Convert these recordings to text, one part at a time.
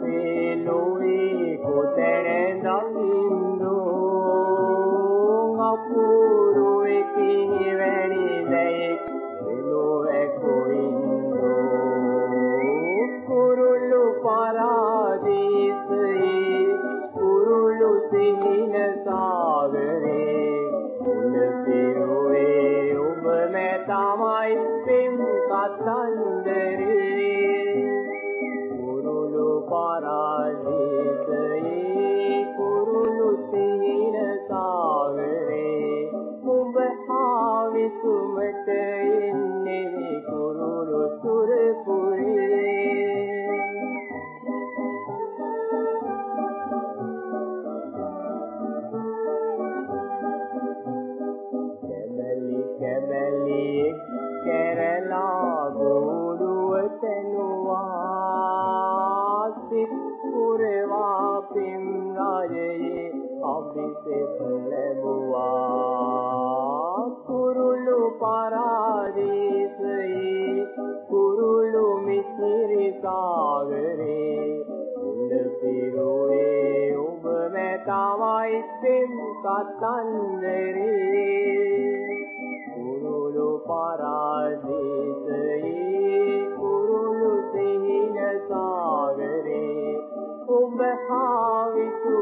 අපේ ලෝවේ කොතැන දකින්නෝ අපුරු එකේ වැනි දැයෙක් මෙලොව කොයින්නෝ කුරුළු පරාදීසයේ කුරුළු සිහින සාගරේ උල පිරුවේ ඔබ මැ තමයි පෙම් කතන්දරේ කැමැලි කැමැලි කැරලා ගෝරුව තැනුවා සිත් පුරවා පින් රාජයේ අභිසෙත් ලැබුවා. කුරුළු පරාදීසයේ කුරුළු මිසිරි සාගරේ උඩ පිරුවේ ඔබ මැ තමයි පෙම් කතන්දරේ. पराजितये कुरुलुतेन सागरे महाविष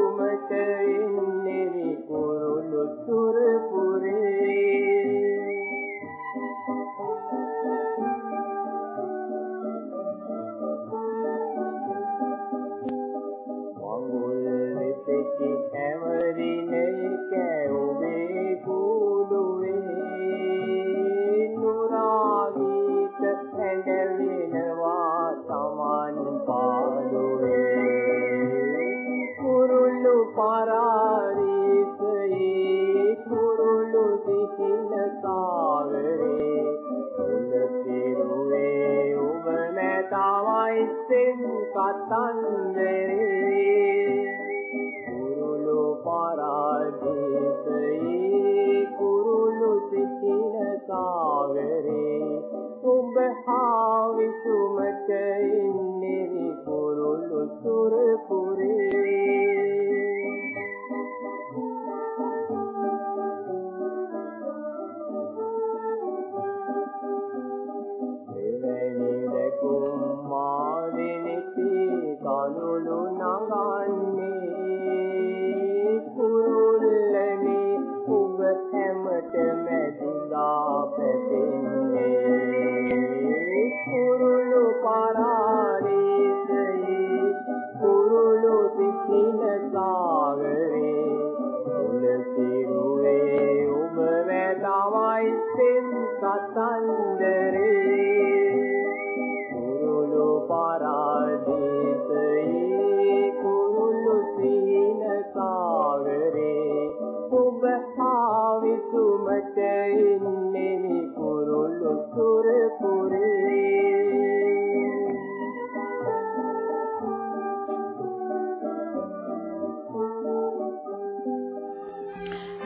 පරාරීසයේ කුරුළු සිසින සාගරේ උල පිරුවේ ඔබ නැතවයි සෙන් කතන්දරේ කුරුළු පරාජිතයේ වැදවයි පෙම් කතන්දරේ. කුරුළු පරාජිතයේ කුරුළු සිහින සාගරේ. ඔබ ආවිසුමට ඉන්නේ කුරුළු සුරපුරේ.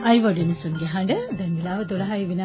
අයිවඩිනසුන්ගේ හඬ දැන් වෙලාව 12යි විනා